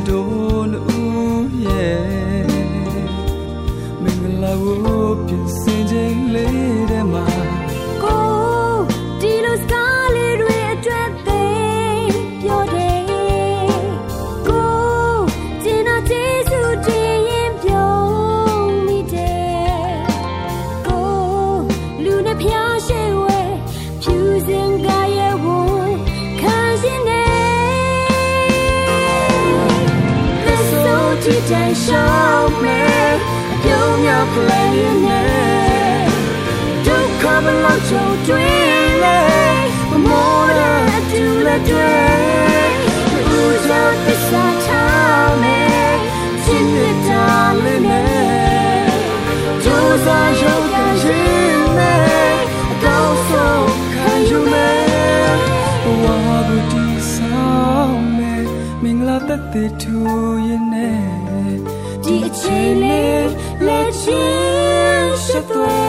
door. တိတန်ရှောင်းမယ်အပြုံးများဖလဲနေဒုက္ခမလောက်ချုံတွင်လေ ဒီအချိန်လေးလက်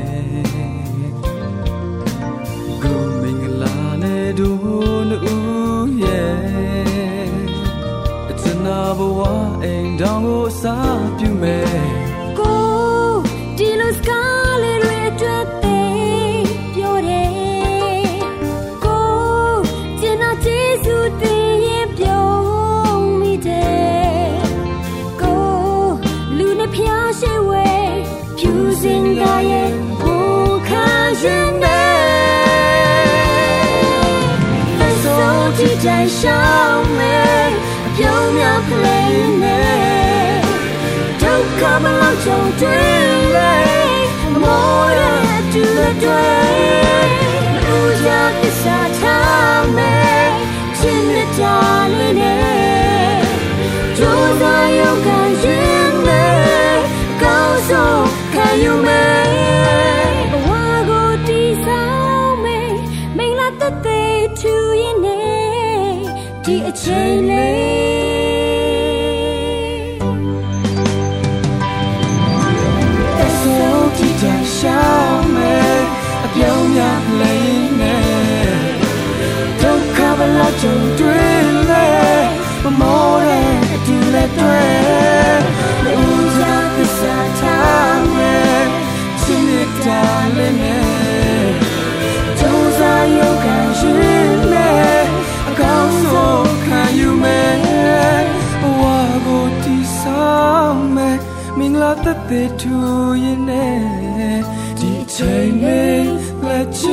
က်သွဲရင်နဲ့ကိုမင်္ဂလာနဲ့တို့နူရဲ့အချနာဘဝအိမ်တောင်ကိုအစားပြုမယ်ကိုဒီလိုစကားလေးတွေအတွက်သေးပြောတယ်ကိုကျင်နာကျေးဇူးတင်ရင်ပြောမိတယ်ကိုလူနဲ့ဖျားရှိဝဲဖြူစင်ကရဲ့ ဆိုကြည့်တိုင်ရှောင်းမယ်အပြုံးများဖလဲနေဒုက္ခမလောက်ချုံတွင်လေမောရတူတဲ့လူရပစ္စာထားမယ်ချင်းမြတ်တာလေးနဲ့ နဲ့ဒီအချိ သက်သက်ထူရင်နဲ့ဒီချိန်လေးလက်ချ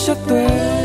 ရှက်သွဲ